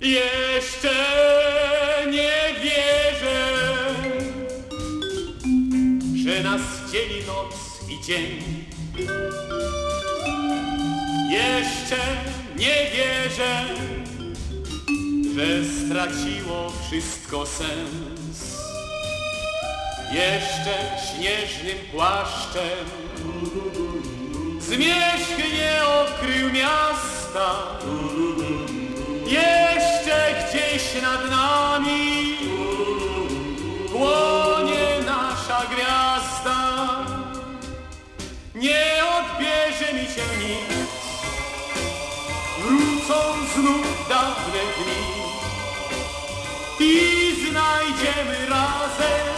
Jeszcze nie wierzę, że nas dzieli noc i dzień. Jeszcze nie wierzę, że straciło wszystko sens. Jeszcze śnieżnym płaszczem zmierzch nie okrył miasta. Nad nami płonie nasza gwiazda. Nie odbierze mi cię nikt, wrócą znów dawne dni i znajdziemy razem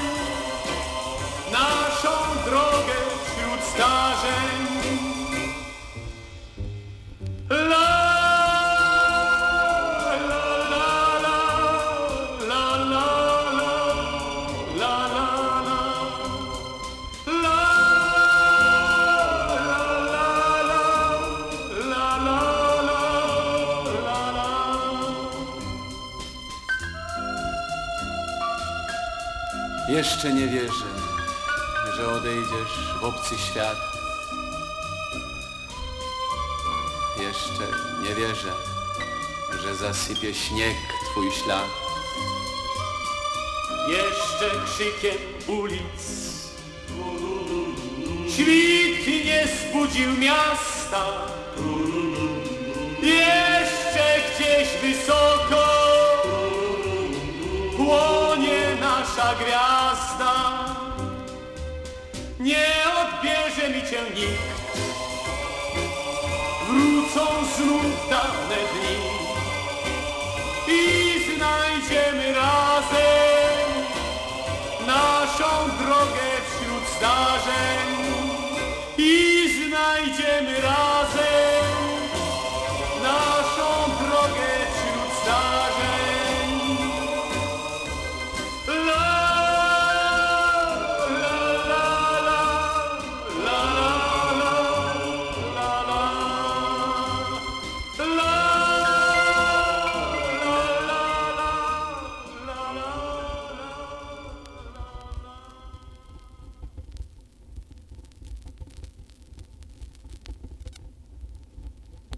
Jeszcze nie wierzę, że odejdziesz w obcy świat. Jeszcze nie wierzę, że zasypie śnieg twój ślad. Jeszcze krzykiem ulic. Świt nie zbudził miasta. Jeszcze gdzieś wysoko Płonie nasza gwiazda. Nie odbierze mi cię nikt. Wrócą znów dawne dni i znajdziemy i znajdziemy razem